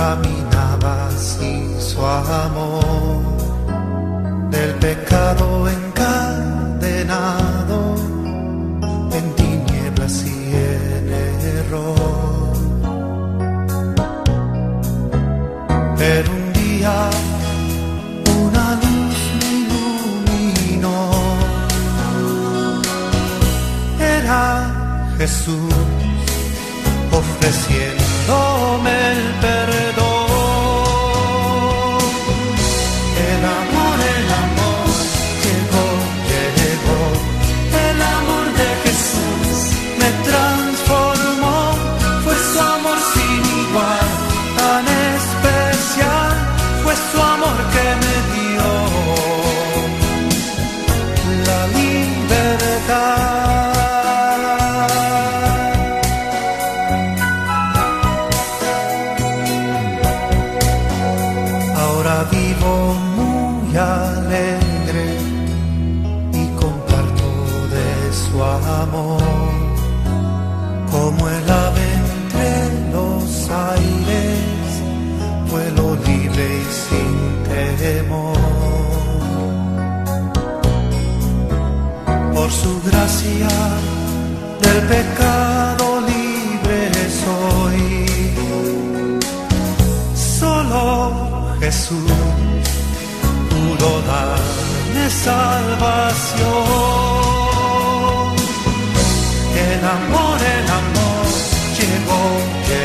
caminaba así su amor del pecado encadenado en tinieblas y en error. Pero un día una luz me iluminó. Era Jesús ofreciéndome el perdón. Muy alegre y comparto de su amor. Como el ave entre los aires, vuelo libre y sin temor. Por su gracia del pecado libre soy. Solo Jesús pudo darme salvación. El amor, el amor llegó, llegó.